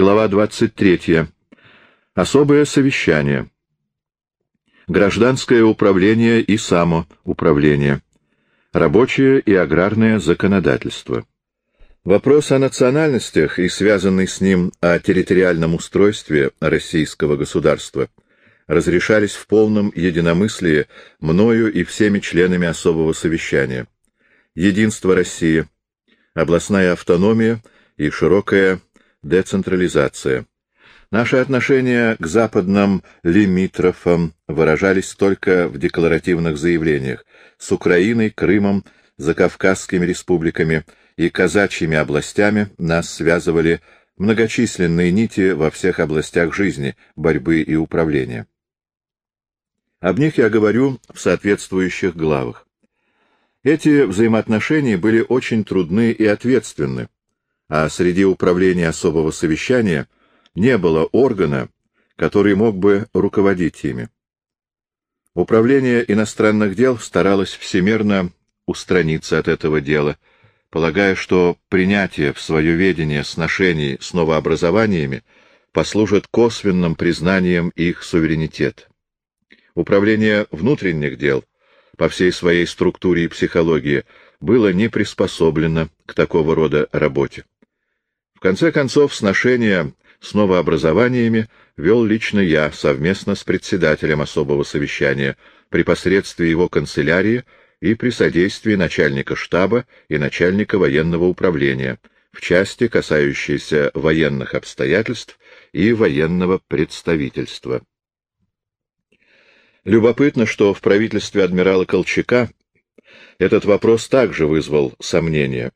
Глава 23. Особое совещание. Гражданское управление и самоуправление. Рабочее и аграрное законодательство. Вопрос о национальностях и связанный с ним о территориальном устройстве российского государства разрешались в полном единомыслии мною и всеми членами особого совещания. Единство России, областная автономия и широкая децентрализация. Наши отношения к западным лимитрофам выражались только в декларативных заявлениях. С Украиной, Крымом, Закавказскими республиками и казачьими областями нас связывали многочисленные нити во всех областях жизни, борьбы и управления. Об них я говорю в соответствующих главах. Эти взаимоотношения были очень трудны и ответственны, а среди управления особого совещания не было органа, который мог бы руководить ими. Управление иностранных дел старалось всемирно устраниться от этого дела, полагая, что принятие в свое ведение сношений с новообразованиями послужит косвенным признанием их суверенитета. Управление внутренних дел по всей своей структуре и психологии было не приспособлено к такого рода работе. В конце концов, сношения с новообразованиями вел лично я совместно с председателем особого совещания при посредстве его канцелярии и при содействии начальника штаба и начальника военного управления в части, касающейся военных обстоятельств и военного представительства. Любопытно, что в правительстве адмирала Колчака этот вопрос также вызвал сомнения.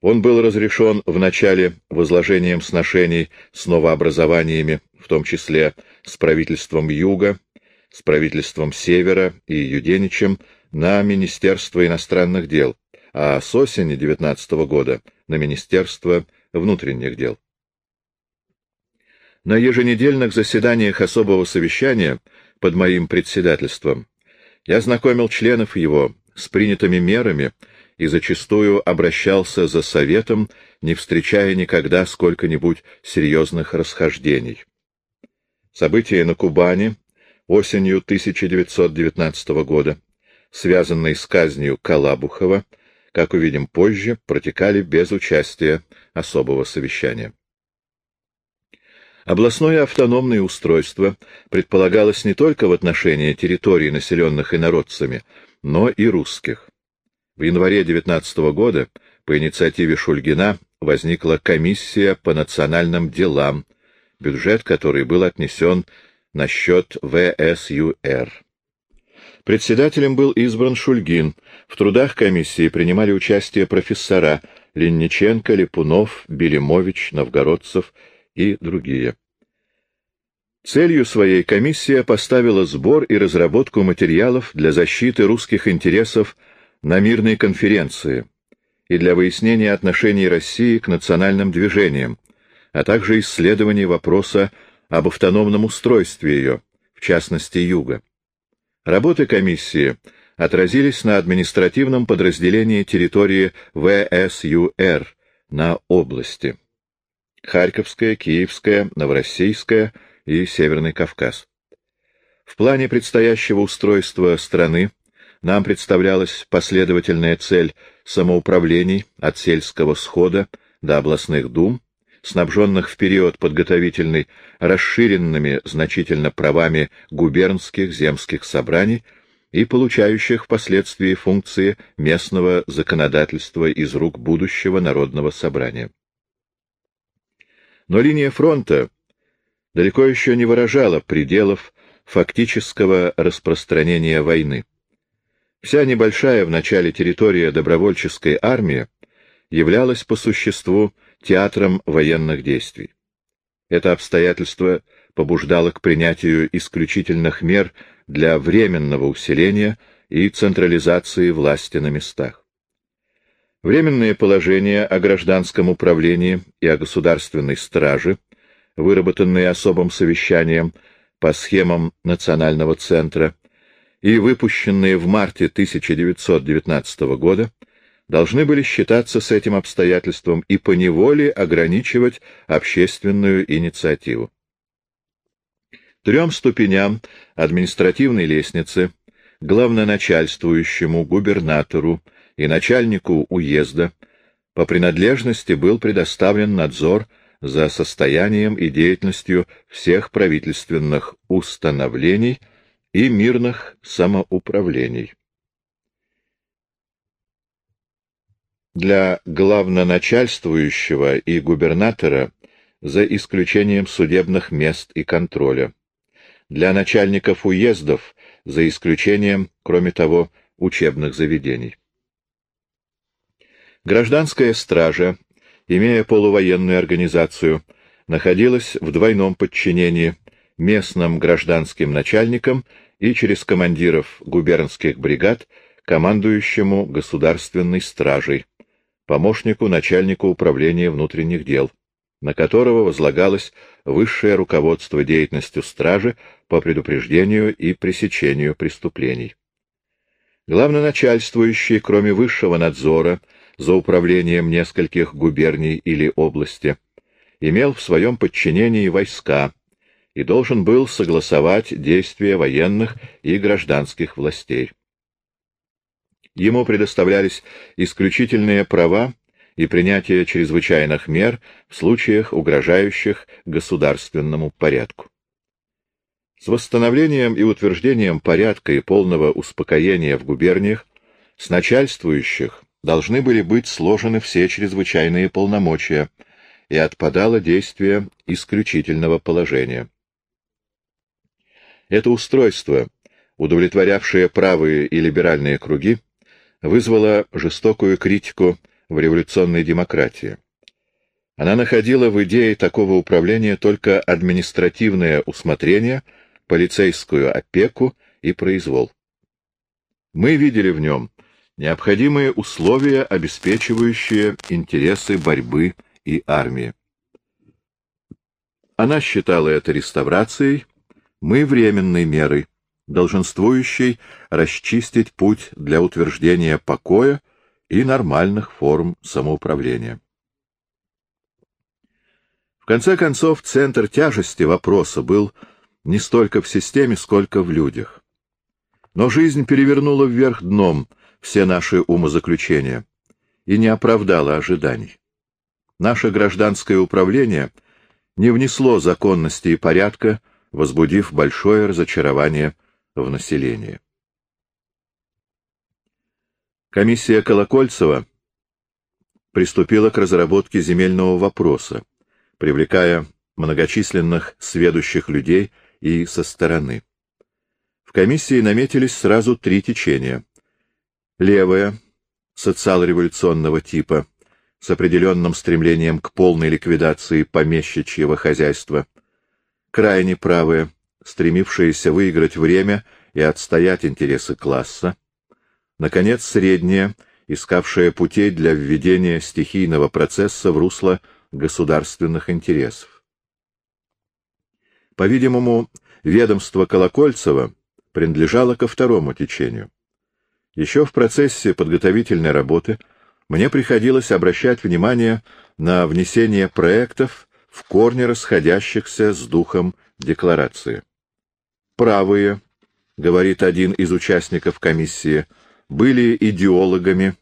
Он был разрешен в начале возложением сношений с новообразованиями, в том числе с правительством Юга, с правительством Севера и Юденичем на Министерство иностранных дел, а с осени 19 года на Министерство внутренних дел. На еженедельных заседаниях особого совещания под моим председательством я знакомил членов его с принятыми мерами и зачастую обращался за советом, не встречая никогда сколько-нибудь серьезных расхождений. События на Кубани осенью 1919 года, связанные с казнью Калабухова, как увидим позже, протекали без участия особого совещания. Областное автономное устройство предполагалось не только в отношении территорий, населенных инородцами, но и русских. В январе 19 года по инициативе Шульгина возникла комиссия по национальным делам, бюджет которой был отнесен на счет ВСЮР. Председателем был избран Шульгин. В трудах комиссии принимали участие профессора Линниченко, Липунов, Белимович, Новгородцев и другие. Целью своей комиссия поставила сбор и разработку материалов для защиты русских интересов на мирной конференции и для выяснения отношений России к национальным движениям, а также исследования вопроса об автономном устройстве ее, в частности Юга. Работы комиссии отразились на административном подразделении территории ВСЮР на области. Харьковская, Киевская, Новороссийская и Северный Кавказ. В плане предстоящего устройства страны нам представлялась последовательная цель самоуправлений от сельского схода до областных дум, снабженных в период подготовительный расширенными значительно правами губернских земских собраний и получающих впоследствии функции местного законодательства из рук будущего народного собрания. Но линия фронта далеко еще не выражала пределов фактического распространения войны. Вся небольшая в начале территория добровольческой армии являлась по существу театром военных действий. Это обстоятельство побуждало к принятию исключительных мер для временного усиления и централизации власти на местах. Временные положения о гражданском управлении и о государственной страже, выработанные особым совещанием по схемам Национального центра, и выпущенные в марте 1919 года, должны были считаться с этим обстоятельством и поневоле ограничивать общественную инициативу. Трем ступеням административной лестницы, главноначальствующему, губернатору и начальнику уезда по принадлежности был предоставлен надзор за состоянием и деятельностью всех правительственных установлений и мирных самоуправлений. Для главноначальствующего и губернатора за исключением судебных мест и контроля. Для начальников уездов за исключением, кроме того, учебных заведений. Гражданская стража, имея полувоенную организацию, находилась в двойном подчинении местным гражданским начальникам и через командиров губернских бригад командующему государственной стражей, помощнику начальника управления внутренних дел, на которого возлагалось высшее руководство деятельностью стражи по предупреждению и пресечению преступлений. Главноначальствующий, кроме высшего надзора за управлением нескольких губерний или области, имел в своем подчинении войска и должен был согласовать действия военных и гражданских властей. Ему предоставлялись исключительные права и принятие чрезвычайных мер в случаях, угрожающих государственному порядку. С восстановлением и утверждением порядка и полного успокоения в губерниях с начальствующих должны были быть сложены все чрезвычайные полномочия, и отпадало действие исключительного положения. Это устройство, удовлетворявшее правые и либеральные круги, вызвало жестокую критику в революционной демократии. Она находила в идее такого управления только административное усмотрение, полицейскую опеку и произвол. Мы видели в нем необходимые условия, обеспечивающие интересы борьбы и армии. Она считала это реставрацией, мы — временной мерой, долженствующей расчистить путь для утверждения покоя и нормальных форм самоуправления. В конце концов, центр тяжести вопроса был не столько в системе, сколько в людях. Но жизнь перевернула вверх дном все наши умозаключения и не оправдала ожиданий. Наше гражданское управление не внесло законности и порядка, возбудив большое разочарование в населении. Комиссия Колокольцева приступила к разработке земельного вопроса, привлекая многочисленных сведущих людей и со стороны. В комиссии наметились сразу три течения. Левое, социал-революционного типа, с определенным стремлением к полной ликвидации помещичьего хозяйства. Крайне правое, стремившееся выиграть время и отстоять интересы класса Наконец, средняя, искавшая путей для введения стихийного процесса в русло государственных интересов. По-видимому, ведомство Колокольцева принадлежало ко второму течению. Еще в процессе подготовительной работы мне приходилось обращать внимание на внесение проектов в корне расходящихся с духом декларации. «Правые», — говорит один из участников комиссии, — были идеологами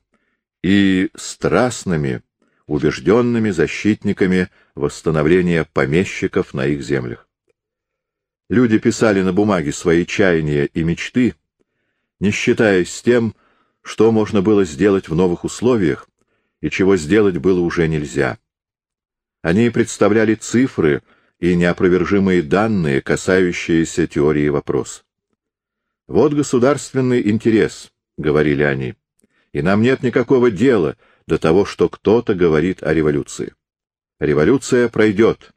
и страстными, убежденными защитниками восстановления помещиков на их землях. Люди писали на бумаге свои чаяния и мечты, не считаясь с тем, что можно было сделать в новых условиях и чего сделать было уже нельзя. Они представляли цифры и неопровержимые данные, касающиеся теории вопроса. Вот государственный интерес —— говорили они, — и нам нет никакого дела до того, что кто-то говорит о революции. Революция пройдет,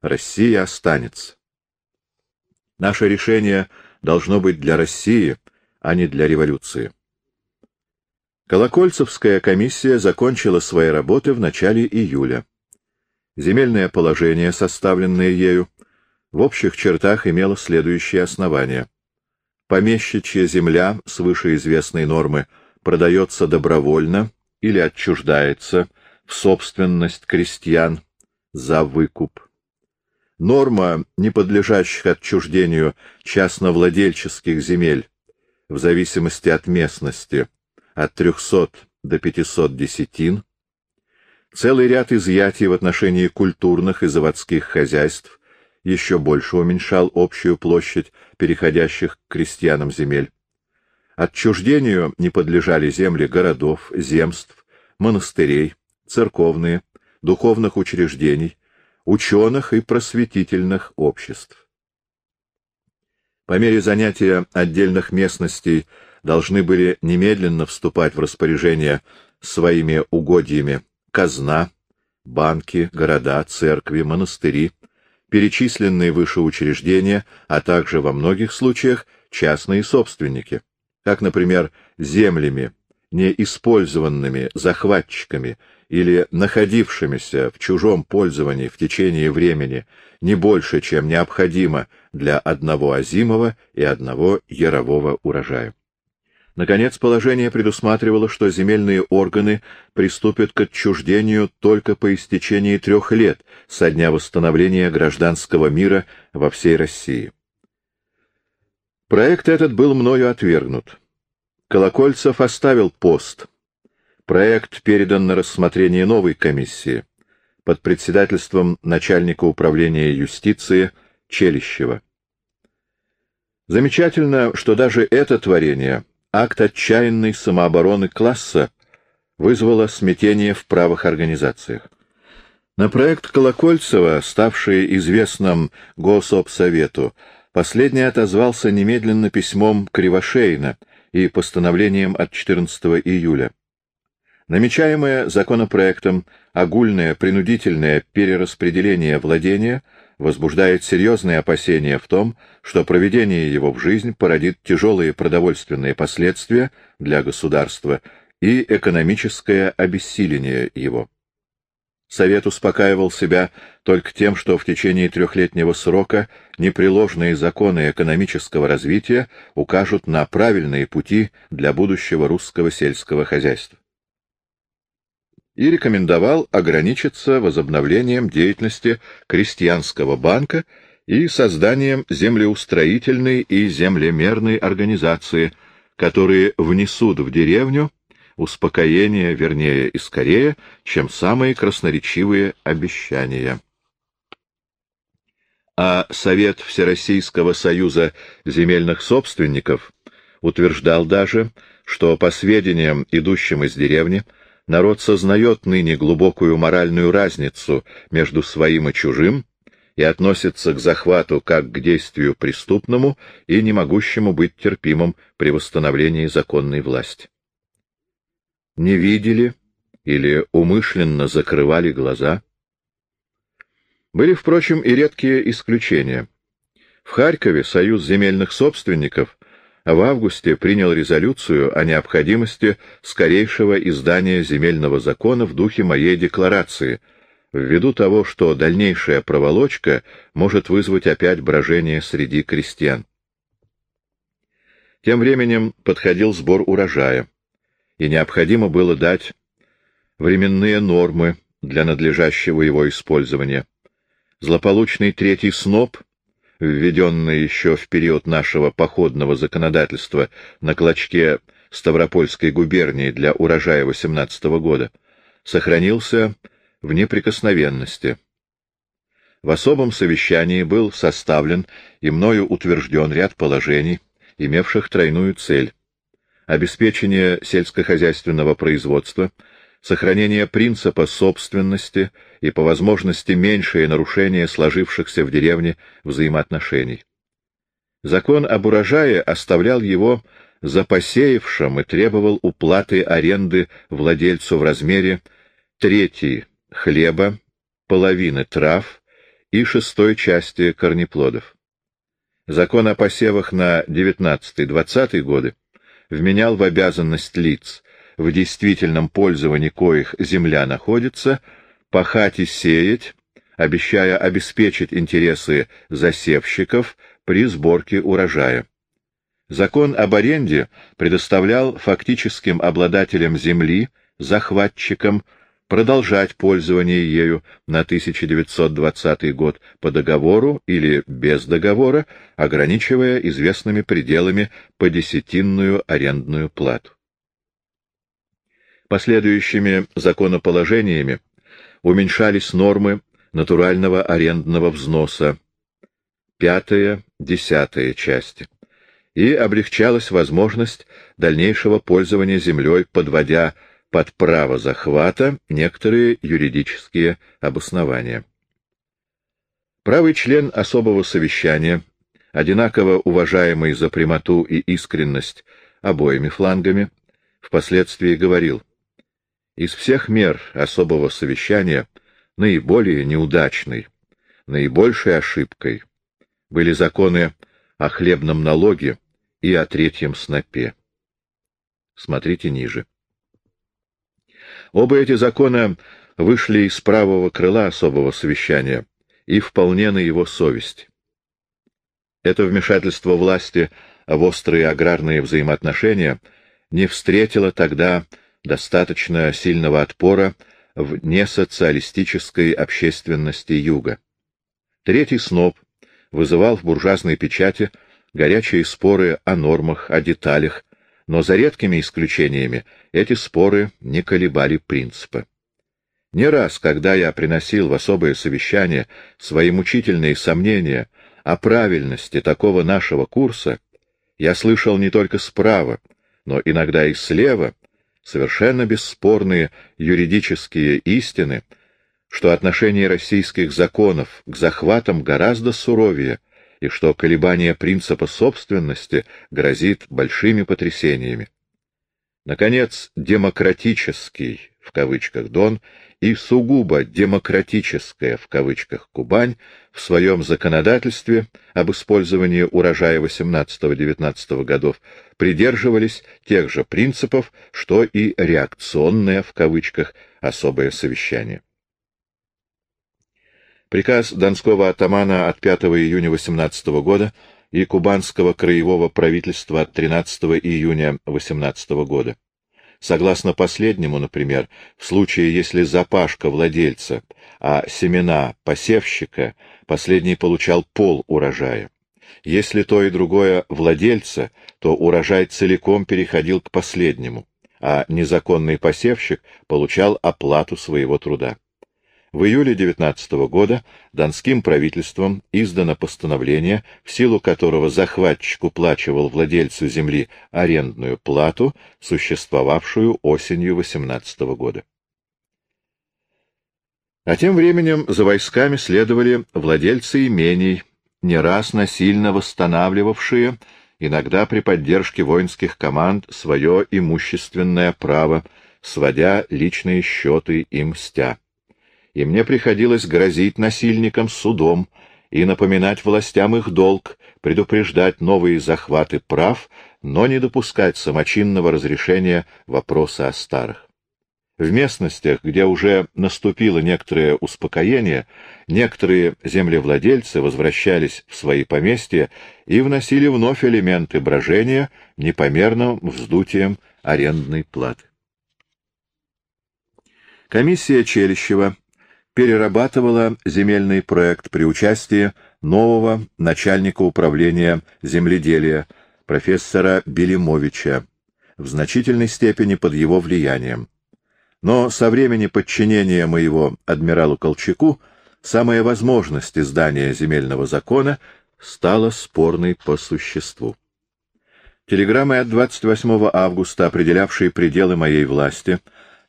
Россия останется. Наше решение должно быть для России, а не для революции. Колокольцевская комиссия закончила свои работы в начале июля. Земельное положение, составленное ею, в общих чертах имело следующие основания. Помещичья земля свыше известной нормы продается добровольно или отчуждается в собственность крестьян за выкуп. Норма не подлежащих отчуждению частновладельческих земель в зависимости от местности от 300 до 500 десятин, целый ряд изъятий в отношении культурных и заводских хозяйств еще больше уменьшал общую площадь переходящих к крестьянам земель. Отчуждению не подлежали земли городов, земств, монастырей, церковные, духовных учреждений, ученых и просветительных обществ. По мере занятия отдельных местностей должны были немедленно вступать в распоряжение своими угодьями казна, банки, города, церкви, монастыри, перечисленные выше учреждения, а также во многих случаях частные собственники, как, например, землями, неиспользованными захватчиками или находившимися в чужом пользовании в течение времени не больше, чем необходимо для одного озимого и одного ярового урожая. Наконец, положение предусматривало, что земельные органы приступят к отчуждению только по истечении трех лет со дня восстановления гражданского мира во всей России. Проект этот был мною отвергнут. Колокольцев оставил пост. Проект передан на рассмотрение новой комиссии под председательством начальника управления юстиции Челищева. Замечательно, что даже это творение, акт отчаянной самообороны класса, вызвало смятение в правых организациях. На проект Колокольцева, ставший известным Гособсовету, последний отозвался немедленно письмом Кривошеина, и постановлением от 14 июля. Намечаемое законопроектом огульное принудительное перераспределение владения возбуждает серьезные опасения в том, что проведение его в жизнь породит тяжелые продовольственные последствия для государства и экономическое обессиление его. Совет успокаивал себя только тем, что в течение трехлетнего срока непреложные законы экономического развития укажут на правильные пути для будущего русского сельского хозяйства. И рекомендовал ограничиться возобновлением деятельности крестьянского банка и созданием землеустроительной и землемерной организации, которые внесут в деревню успокоение, вернее и скорее, чем самые красноречивые обещания. А Совет Всероссийского союза земельных собственников утверждал даже, что по сведениям, идущим из деревни, народ сознает ныне глубокую моральную разницу между своим и чужим и относится к захвату как к действию преступному и не могущему быть терпимым при восстановлении законной власти не видели или умышленно закрывали глаза. Были, впрочем, и редкие исключения. В Харькове Союз земельных собственников в августе принял резолюцию о необходимости скорейшего издания земельного закона в духе моей декларации, ввиду того, что дальнейшая проволочка может вызвать опять брожение среди крестьян. Тем временем подходил сбор урожая и необходимо было дать временные нормы для надлежащего его использования. Злополучный третий сноп, введенный еще в период нашего походного законодательства на клочке Ставропольской губернии для урожая 18 года, сохранился в неприкосновенности. В особом совещании был составлен и мною утвержден ряд положений, имевших тройную цель обеспечение сельскохозяйственного производства, сохранение принципа собственности и, по возможности, меньшее нарушение сложившихся в деревне взаимоотношений. Закон об урожае оставлял его за посеявшим и требовал уплаты аренды владельцу в размере трети хлеба, половины трав и шестой части корнеплодов. Закон о посевах на 19-20 годы вменял в обязанность лиц, в действительном пользовании коих земля находится, пахать и сеять, обещая обеспечить интересы засевщиков при сборке урожая. Закон об аренде предоставлял фактическим обладателям земли захватчикам продолжать пользование ею на 1920 год по договору или без договора, ограничивая известными пределами по десятинную арендную плату. Последующими законоположениями уменьшались нормы натурального арендного взноса, пятая, десятая части, и облегчалась возможность дальнейшего пользования землей, подводя под право захвата некоторые юридические обоснования. Правый член особого совещания, одинаково уважаемый за прямоту и искренность обоими флангами, впоследствии говорил, из всех мер особого совещания наиболее неудачной, наибольшей ошибкой были законы о хлебном налоге и о третьем снопе. Смотрите ниже. Оба эти закона вышли из правого крыла особого совещания и вполне на его совесть. Это вмешательство власти в острые аграрные взаимоотношения не встретило тогда достаточно сильного отпора в несоциалистической общественности Юга. Третий СНОП вызывал в буржуазной печати горячие споры о нормах, о деталях, но за редкими исключениями эти споры не колебали принципа. Не раз, когда я приносил в особое совещание свои мучительные сомнения о правильности такого нашего курса, я слышал не только справа, но иногда и слева совершенно бесспорные юридические истины, что отношение российских законов к захватам гораздо суровее, и что колебание принципа собственности грозит большими потрясениями. Наконец, демократический, в кавычках, Дон и сугубо демократическая, в кавычках, Кубань в своем законодательстве об использовании урожая 18-19 годов придерживались тех же принципов, что и реакционное, в кавычках, особое совещание. Приказ донского атамана от 5 июня 18 года и кубанского краевого правительства от 13 июня 18 года. Согласно последнему, например, в случае, если запашка владельца, а семена посевщика, последний получал пол урожая. Если то и другое владельца, то урожай целиком переходил к последнему, а незаконный посевщик получал оплату своего труда. В июле 19 года донским правительством издано постановление, в силу которого захватчик уплачивал владельцу земли арендную плату, существовавшую осенью 18 года. А тем временем за войсками следовали владельцы имений, не раз насильно восстанавливавшие, иногда при поддержке воинских команд, свое имущественное право, сводя личные счеты и мстя и мне приходилось грозить насильникам судом и напоминать властям их долг, предупреждать новые захваты прав, но не допускать самочинного разрешения вопроса о старых. В местностях, где уже наступило некоторое успокоение, некоторые землевладельцы возвращались в свои поместья и вносили вновь элементы брожения непомерным вздутием арендной платы. Комиссия Челищева перерабатывала земельный проект при участии нового начальника управления земледелия, профессора Белимовича, в значительной степени под его влиянием. Но со времени подчинения моего адмиралу Колчаку самая возможность издания земельного закона стала спорной по существу. Телеграммой от 28 августа, определявшей пределы моей власти,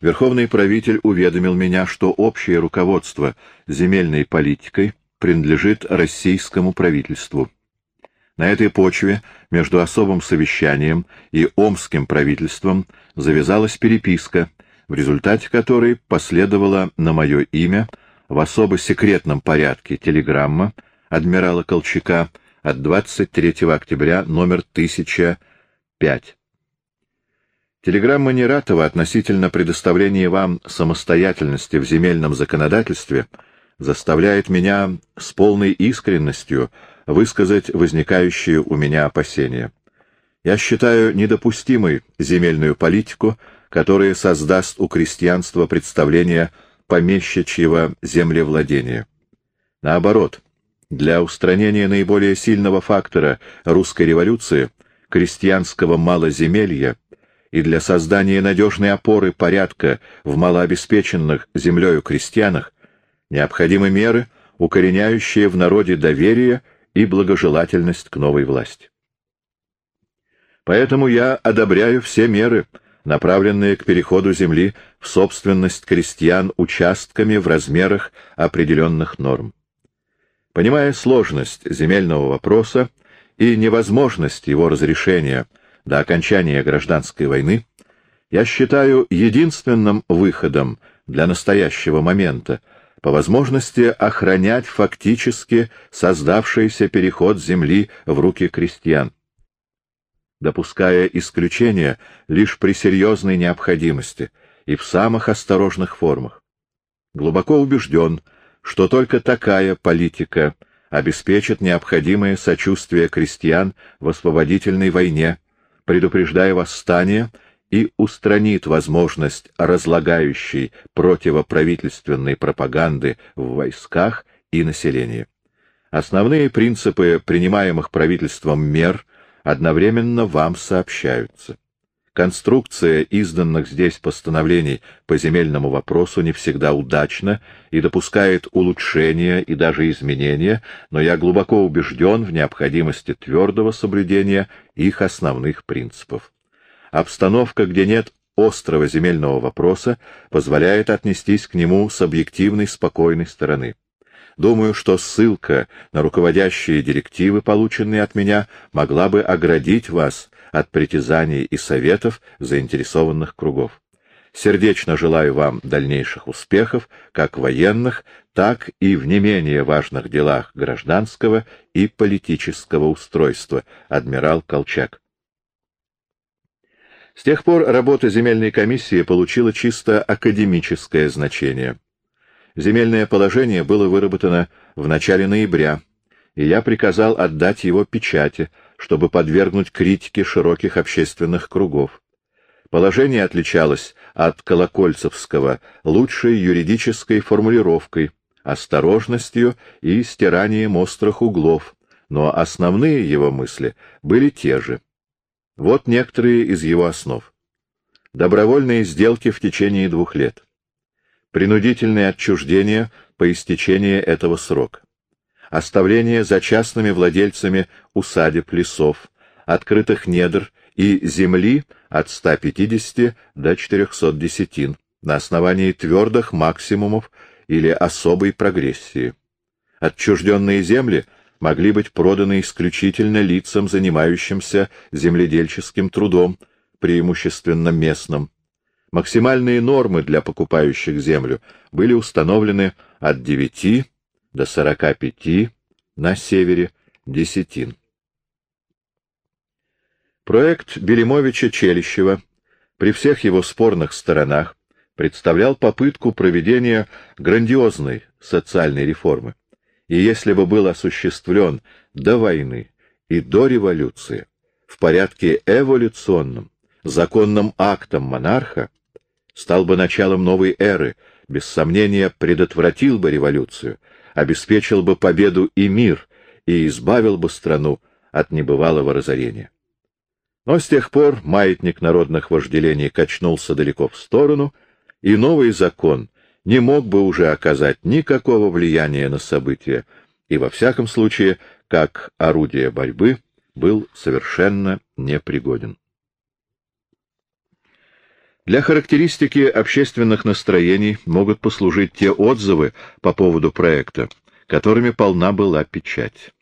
Верховный правитель уведомил меня, что общее руководство земельной политикой принадлежит российскому правительству. На этой почве между особым совещанием и омским правительством завязалась переписка, в результате которой последовала на мое имя в особо секретном порядке телеграмма адмирала Колчака от 23 октября номер 1005. Телеграмма Нератова относительно предоставления вам самостоятельности в земельном законодательстве заставляет меня с полной искренностью высказать возникающие у меня опасения. Я считаю недопустимой земельную политику, которое создаст у крестьянства представление помещичьего землевладения. Наоборот, для устранения наиболее сильного фактора русской революции, крестьянского малоземелья, и для создания надежной опоры порядка в малообеспеченных землею крестьянах необходимы меры, укореняющие в народе доверие и благожелательность к новой власти. Поэтому я одобряю все меры, направленные к переходу земли в собственность крестьян участками в размерах определенных норм. Понимая сложность земельного вопроса и невозможность его разрешения до окончания гражданской войны, я считаю единственным выходом для настоящего момента по возможности охранять фактически создавшийся переход земли в руки крестьян, допуская исключения лишь при серьезной необходимости и в самых осторожных формах. Глубоко убежден, что только такая политика обеспечит необходимое сочувствие крестьян в освободительной войне, предупреждая восстание и устранит возможность разлагающей противоправительственной пропаганды в войсках и населении. Основные принципы принимаемых правительством мер одновременно вам сообщаются. Конструкция изданных здесь постановлений по земельному вопросу не всегда удачна и допускает улучшения и даже изменения, но я глубоко убежден в необходимости твердого соблюдения их основных принципов. Обстановка, где нет острого земельного вопроса, позволяет отнестись к нему с объективной спокойной стороны. Думаю, что ссылка на руководящие директивы, полученные от меня, могла бы оградить вас от притязаний и советов заинтересованных кругов. Сердечно желаю вам дальнейших успехов, как военных, так и в не менее важных делах гражданского и политического устройства, адмирал Колчак. С тех пор работа земельной комиссии получила чисто академическое значение. Земельное положение было выработано в начале ноября, и я приказал отдать его печати, чтобы подвергнуть критике широких общественных кругов. Положение отличалось от колокольцевского лучшей юридической формулировкой, осторожностью и стиранием острых углов, но основные его мысли были те же. Вот некоторые из его основ. Добровольные сделки в течение двух лет принудительное отчуждение по истечении этого срока, оставление за частными владельцами усадеб, лесов, открытых недр и земли от 150 до 400 десятин на основании твердых максимумов или особой прогрессии. Отчужденные земли могли быть проданы исключительно лицам, занимающимся земледельческим трудом, преимущественно местным, Максимальные нормы для покупающих землю были установлены от 9 до 45 на севере десятин. Проект Белимовича-Челищева при всех его спорных сторонах представлял попытку проведения грандиозной социальной реформы. И если бы был осуществлен до войны и до революции в порядке эволюционном, законным актом монарха, стал бы началом новой эры, без сомнения предотвратил бы революцию, обеспечил бы победу и мир и избавил бы страну от небывалого разорения. Но с тех пор маятник народных вожделений качнулся далеко в сторону, и новый закон не мог бы уже оказать никакого влияния на события, и во всяком случае, как орудие борьбы, был совершенно непригоден. Для характеристики общественных настроений могут послужить те отзывы по поводу проекта, которыми полна была печать.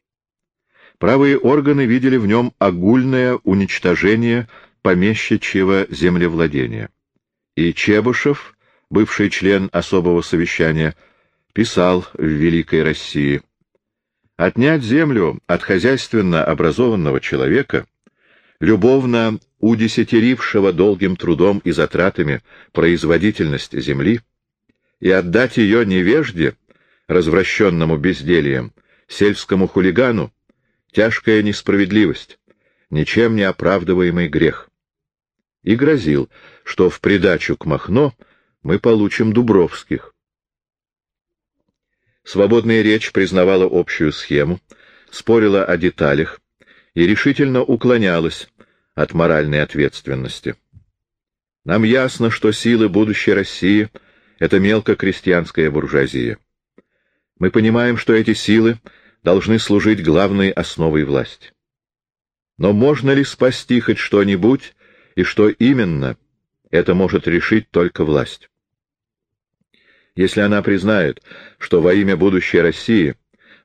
Правые органы видели в нем огульное уничтожение помещичьего землевладения. И Чебышев, бывший член особого совещания, писал в Великой России «Отнять землю от хозяйственно образованного человека — любовно удесятерившего долгим трудом и затратами производительность земли, и отдать ее невежде, развращенному бездельем, сельскому хулигану, тяжкая несправедливость, ничем не оправдываемый грех. и грозил, что в придачу к Махно мы получим Дубровских. Свободная речь признавала общую схему, спорила о деталях и решительно уклонялась от моральной ответственности. Нам ясно, что силы будущей России — это мелкокрестьянская буржуазия. Мы понимаем, что эти силы должны служить главной основой власти. Но можно ли спасти хоть что-нибудь, и что именно, это может решить только власть. Если она признает, что во имя будущей России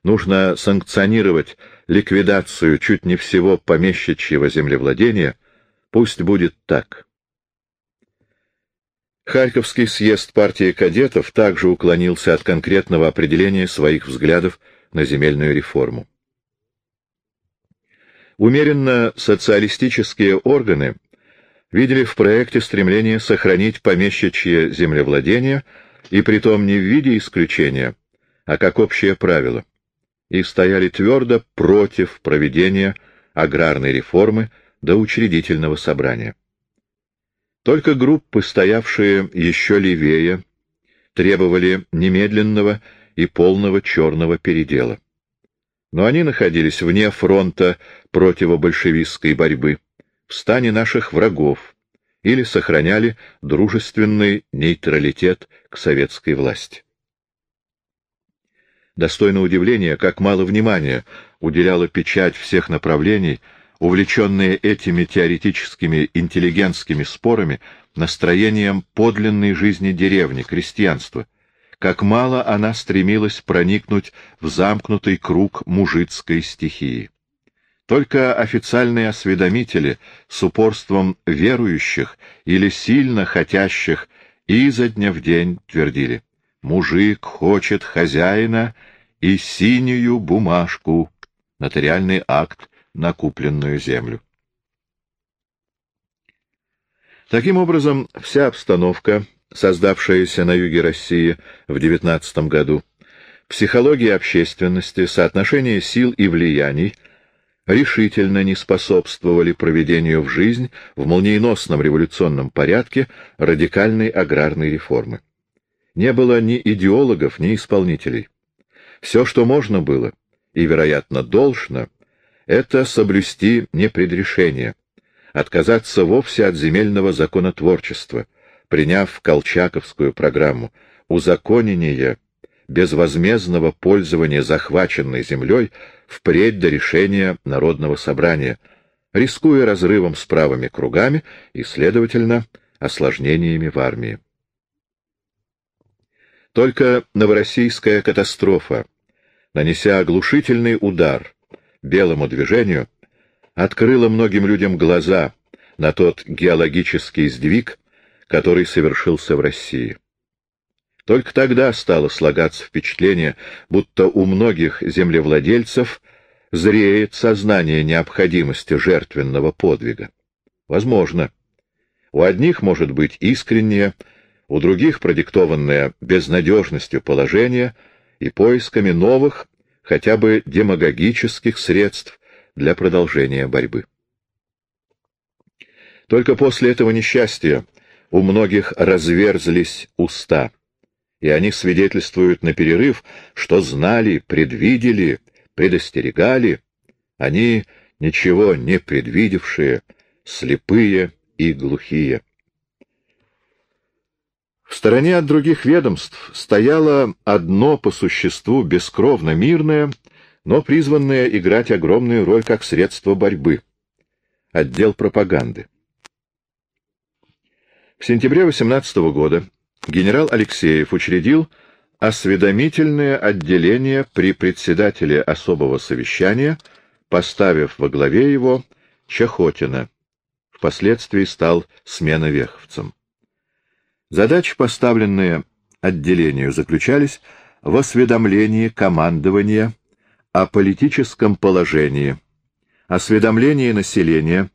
нужно санкционировать ликвидацию чуть не всего помещичьего землевладения, пусть будет так. Харьковский съезд партии кадетов также уклонился от конкретного определения своих взглядов на земельную реформу. Умеренно социалистические органы видели в проекте стремление сохранить помещичье землевладение, и притом не в виде исключения, а как общее правило, и стояли твердо против проведения аграрной реформы до учредительного собрания. Только группы, стоявшие еще левее, требовали немедленного и полного черного передела. Но они находились вне фронта противобольшевистской борьбы, в стане наших врагов, или сохраняли дружественный нейтралитет к советской власти. Достойно удивления, как мало внимания уделяла печать всех направлений увлеченные этими теоретическими интеллигентскими спорами, настроением подлинной жизни деревни, крестьянства, как мало она стремилась проникнуть в замкнутый круг мужицкой стихии. Только официальные осведомители с упорством верующих или сильно хотящих изо дня в день твердили «Мужик хочет хозяина и синюю бумажку» нотариальный акт на купленную землю. Таким образом, вся обстановка, создавшаяся на юге России в XIX году, психология общественности, соотношение сил и влияний решительно не способствовали проведению в жизнь в молниеносном революционном порядке радикальной аграрной реформы. Не было ни идеологов, ни исполнителей. Все, что можно было, и, вероятно, должно, это соблюсти непредрешение, отказаться вовсе от земельного законотворчества, приняв колчаковскую программу узаконения безвозмездного пользования захваченной землей впредь до решения Народного собрания, рискуя разрывом с правыми кругами и, следовательно, осложнениями в армии. Только новороссийская катастрофа, нанеся оглушительный удар белому движению, открыло многим людям глаза на тот геологический сдвиг, который совершился в России. Только тогда стало слагаться впечатление, будто у многих землевладельцев зреет сознание необходимости жертвенного подвига. Возможно. У одних может быть искреннее, у других продиктованное безнадежностью положения и поисками новых, хотя бы демагогических средств для продолжения борьбы. Только после этого несчастья у многих разверзлись уста, и они свидетельствуют на перерыв, что знали, предвидели, предостерегали, они ничего не предвидевшие, слепые и глухие. В стороне от других ведомств стояло одно по существу бескровно мирное, но призванное играть огромную роль как средство борьбы — отдел пропаганды. В сентябре 18 года генерал Алексеев учредил осведомительное отделение при председателе особого совещания, поставив во главе его Чахотина, впоследствии стал сменовеховцем. Задачи, поставленные отделению, заключались в осведомлении командования о политическом положении, осведомлении населения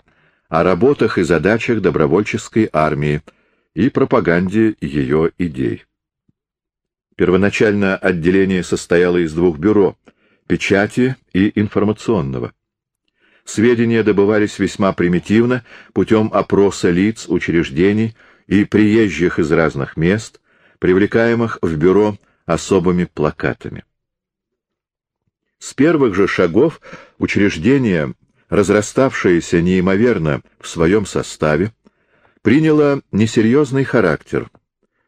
о работах и задачах добровольческой армии и пропаганде ее идей. Первоначально отделение состояло из двух бюро — печати и информационного. Сведения добывались весьма примитивно, путем опроса лиц, учреждений и приезжих из разных мест, привлекаемых в бюро особыми плакатами. С первых же шагов учреждение, разраставшееся неимоверно в своем составе, приняло несерьезный характер,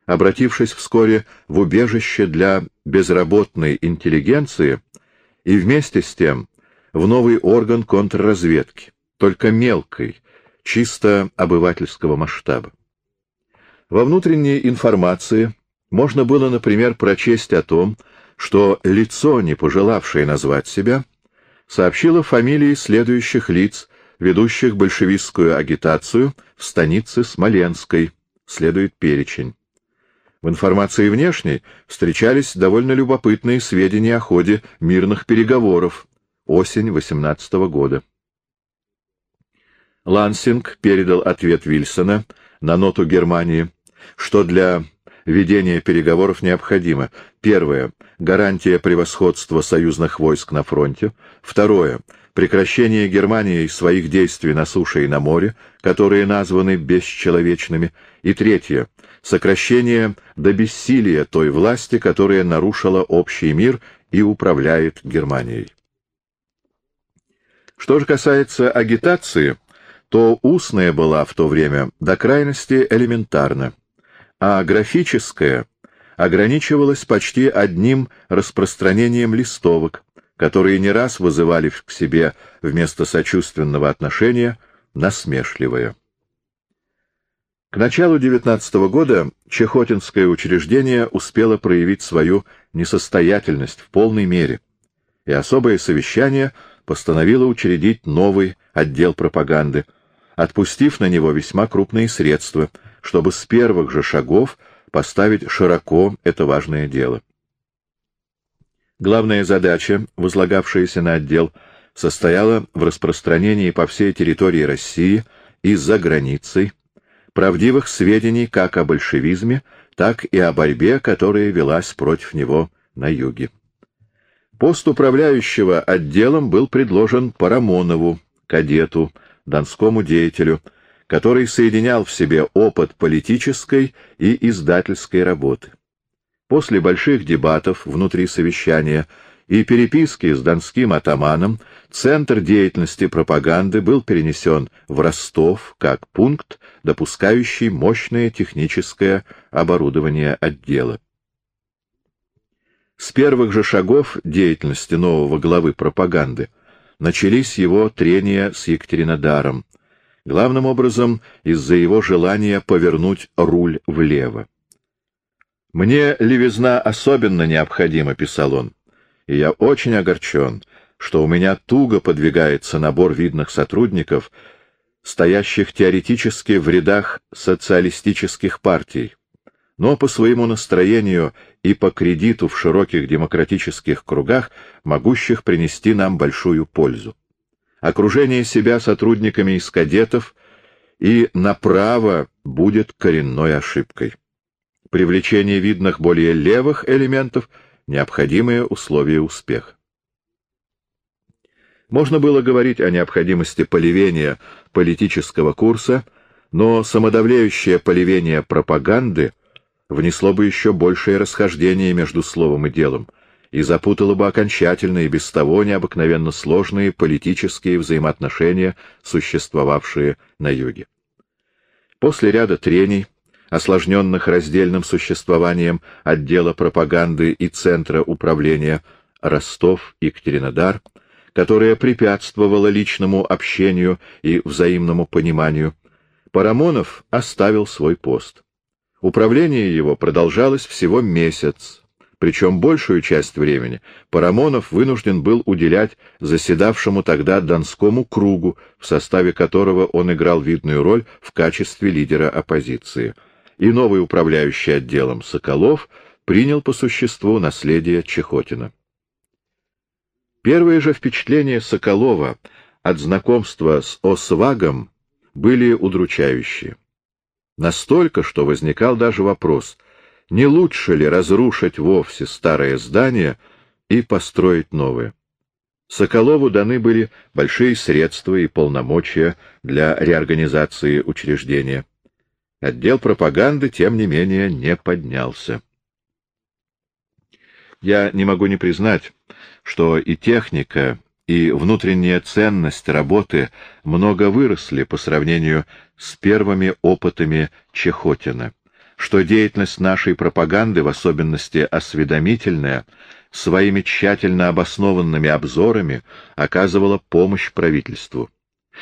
обратившись вскоре в убежище для безработной интеллигенции и вместе с тем в новый орган контрразведки, только мелкой, чисто обывательского масштаба. Во внутренней информации можно было, например, прочесть о том, что лицо, не пожелавшее назвать себя, сообщило фамилии следующих лиц, ведущих большевистскую агитацию в станице Смоленской, следует перечень. В информации внешней встречались довольно любопытные сведения о ходе мирных переговоров, осень 18 -го года. Лансинг передал ответ Вильсона на ноту Германии, что для ведение переговоров необходимо. Первое — гарантия превосходства союзных войск на фронте. Второе — прекращение Германией своих действий на суше и на море, которые названы бесчеловечными. И третье — сокращение до бессилия той власти, которая нарушила общий мир и управляет Германией. Что же касается агитации, то устная была в то время до крайности элементарна а графическое ограничивалось почти одним распространением листовок, которые не раз вызывали к себе вместо сочувственного отношения насмешливое. К началу 19 года Чехотинское учреждение успело проявить свою несостоятельность в полной мере, и особое совещание постановило учредить новый отдел пропаганды, отпустив на него весьма крупные средства — чтобы с первых же шагов поставить широко это важное дело. Главная задача, возлагавшаяся на отдел, состояла в распространении по всей территории России и за границей правдивых сведений как о большевизме, так и о борьбе, которая велась против него на юге. Пост управляющего отделом был предложен Парамонову, кадету, донскому деятелю, который соединял в себе опыт политической и издательской работы. После больших дебатов внутри совещания и переписки с донским атаманом центр деятельности пропаганды был перенесен в Ростов как пункт, допускающий мощное техническое оборудование отдела. С первых же шагов деятельности нового главы пропаганды начались его трения с Екатеринодаром, главным образом из-за его желания повернуть руль влево. «Мне левизна особенно необходима», — писал он, — «и я очень огорчен, что у меня туго подвигается набор видных сотрудников, стоящих теоретически в рядах социалистических партий, но по своему настроению и по кредиту в широких демократических кругах, могущих принести нам большую пользу окружение себя сотрудниками из кадетов и направо будет коренной ошибкой. Привлечение видных более левых элементов — необходимые условия успеха. Можно было говорить о необходимости поливения политического курса, но самодавляющее поливение пропаганды внесло бы еще большее расхождение между словом и делом — и запутала бы окончательно и без того необыкновенно сложные политические взаимоотношения, существовавшие на юге. После ряда трений, осложненных раздельным существованием отдела пропаганды и Центра управления Ростов и Екатеринодар, которое препятствовало личному общению и взаимному пониманию, Парамонов оставил свой пост. Управление его продолжалось всего месяц, причем большую часть времени Парамонов вынужден был уделять заседавшему тогда Донскому кругу, в составе которого он играл видную роль в качестве лидера оппозиции. И новый управляющий отделом Соколов принял по существу наследие Чехотина. Первые же впечатления Соколова от знакомства с Освагом были удручающие. Настолько, что возникал даже вопрос — не лучше ли разрушить вовсе старое здание и построить новое? Соколову даны были большие средства и полномочия для реорганизации учреждения. Отдел пропаганды, тем не менее, не поднялся. Я не могу не признать, что и техника, и внутренняя ценность работы много выросли по сравнению с первыми опытами Чехотина, что деятельность нашей пропаганды, в особенности осведомительная, своими тщательно обоснованными обзорами оказывала помощь правительству,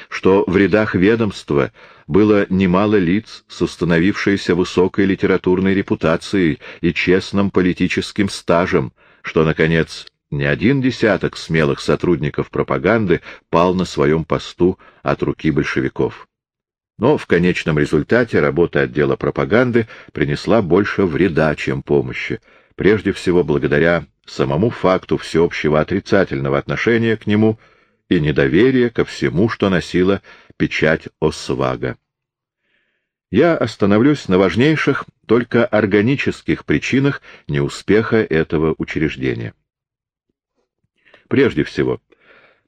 что в рядах ведомства было немало лиц с установившейся высокой литературной репутацией и честным политическим стажем, что, наконец, не один десяток смелых сотрудников пропаганды пал на своем посту от руки большевиков. Но в конечном результате работа отдела пропаганды принесла больше вреда, чем помощи, прежде всего благодаря самому факту всеобщего отрицательного отношения к нему и недоверия ко всему, что носила печать Освага. Я остановлюсь на важнейших, только органических причинах неуспеха этого учреждения. Прежде всего,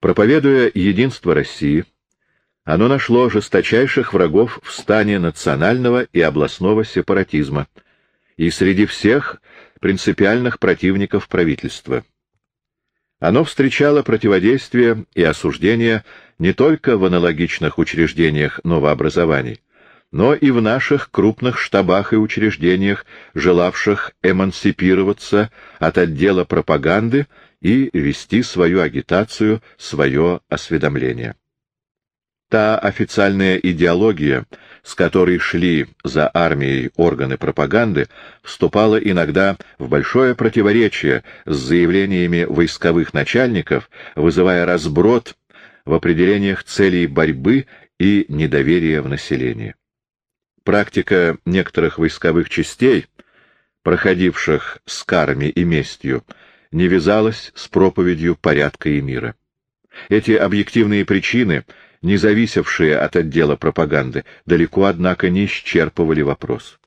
проповедуя единство России, оно нашло жесточайших врагов в стане национального и областного сепаратизма, и среди всех принципиальных противников правительства. Оно встречало противодействие и осуждение не только в аналогичных учреждениях новообразований, но и в наших крупных штабах и учреждениях, желавших эмансипироваться от отдела пропаганды и вести свою агитацию, свое осведомление. Та официальная идеология, с которой шли за армией органы пропаганды, вступала иногда в большое противоречие с заявлениями войсковых начальников, вызывая разброд в определениях целей борьбы и недоверия в населении. Практика некоторых войсковых частей, проходивших с карами и местью, не вязалась с проповедью порядка и мира. Эти объективные причины, не зависевшие от отдела пропаганды, далеко, однако, не исчерпывали вопрос.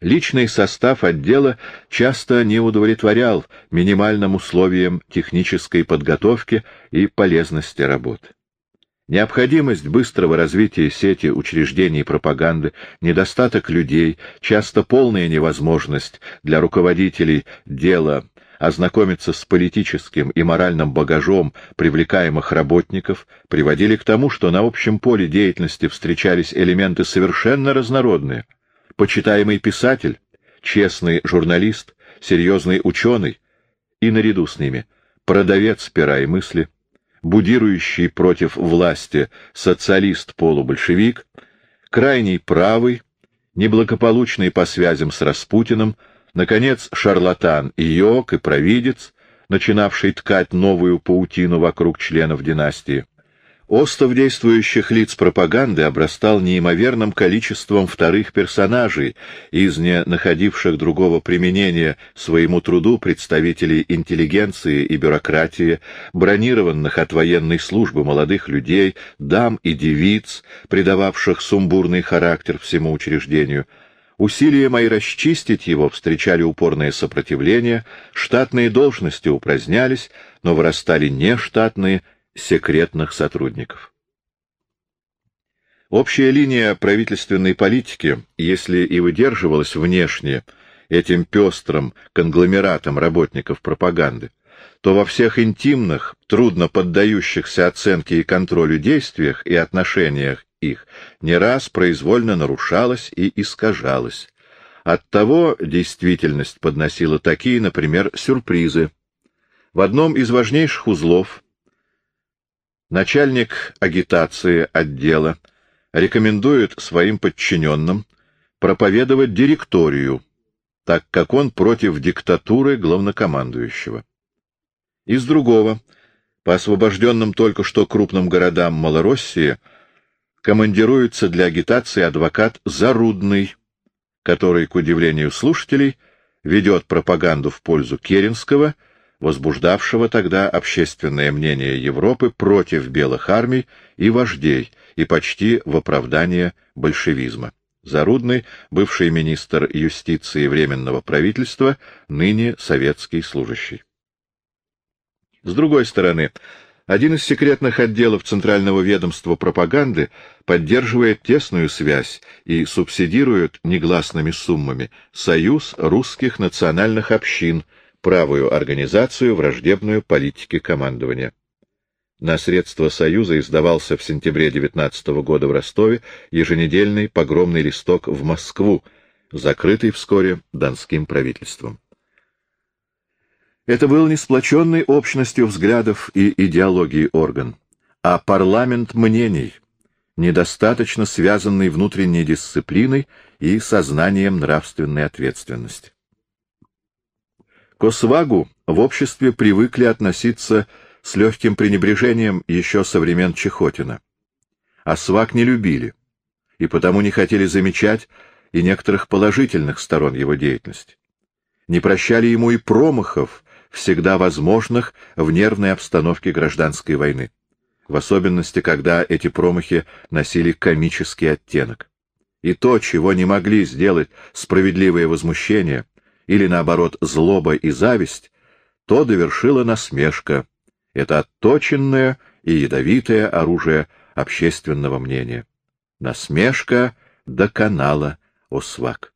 Личный состав отдела часто не удовлетворял минимальным условиям технической подготовки и полезности работы. Необходимость быстрого развития сети учреждений пропаганды, недостаток людей, часто полная невозможность для руководителей дела ознакомиться с политическим и моральным багажом привлекаемых работников приводили к тому, что на общем поле деятельности встречались элементы совершенно разнородные. Почитаемый писатель, честный журналист, серьезный ученый и, наряду с ними, продавец пера и мысли, будирующий против власти социалист-полубольшевик, крайний правый, неблагополучный по связям с Распутиным, наконец, шарлатан и йог и провидец, начинавший ткать новую паутину вокруг членов династии. Остов действующих лиц пропаганды обрастал неимоверным количеством вторых персонажей, из не находивших другого применения своему труду представителей интеллигенции и бюрократии, бронированных от военной службы молодых людей, дам и девиц, придававших сумбурный характер всему учреждению. Усилия мои расчистить его встречали упорное сопротивление, штатные должности упразднялись, но вырастали нештатные, секретных сотрудников. Общая линия правительственной политики, если и выдерживалась внешне этим пестрым конгломератом работников пропаганды, то во всех интимных, трудно поддающихся оценке и контролю действиях и отношениях их не раз произвольно нарушалась и искажалась. Оттого действительность подносила такие, например, сюрпризы. В одном из важнейших узлов Начальник агитации отдела рекомендует своим подчиненным проповедовать директорию, так как он против диктатуры главнокомандующего. Из другого, по освобожденным только что крупным городам Малороссии, командируется для агитации адвокат Зарудный, который, к удивлению слушателей, ведет пропаганду в пользу Керенского — возбуждавшего тогда общественное мнение Европы против белых армий и вождей и почти в оправдание большевизма. Зарудный, бывший министр юстиции Временного правительства, ныне советский служащий. С другой стороны, один из секретных отделов Центрального ведомства пропаганды поддерживает тесную связь и субсидирует негласными суммами Союз русских национальных общин, правую организацию, враждебную политике командования. На средства Союза издавался в сентябре 19 года в Ростове еженедельный погромный листок в Москву, закрытый вскоре донским правительством. Это был не сплоченный общностью взглядов и идеологии орган, а парламент мнений, недостаточно связанный внутренней дисциплиной и сознанием нравственной ответственности. К Освагу в обществе привыкли относиться с легким пренебрежением еще со времен Чехотина. А сваг не любили, и потому не хотели замечать и некоторых положительных сторон его деятельности. Не прощали ему и промахов, всегда возможных в нервной обстановке гражданской войны, в особенности, когда эти промахи носили комический оттенок. И то, чего не могли сделать справедливое возмущение или, наоборот, злоба и зависть, то довершила насмешка. Это отточенное и ядовитое оружие общественного мнения. Насмешка до канала Освак.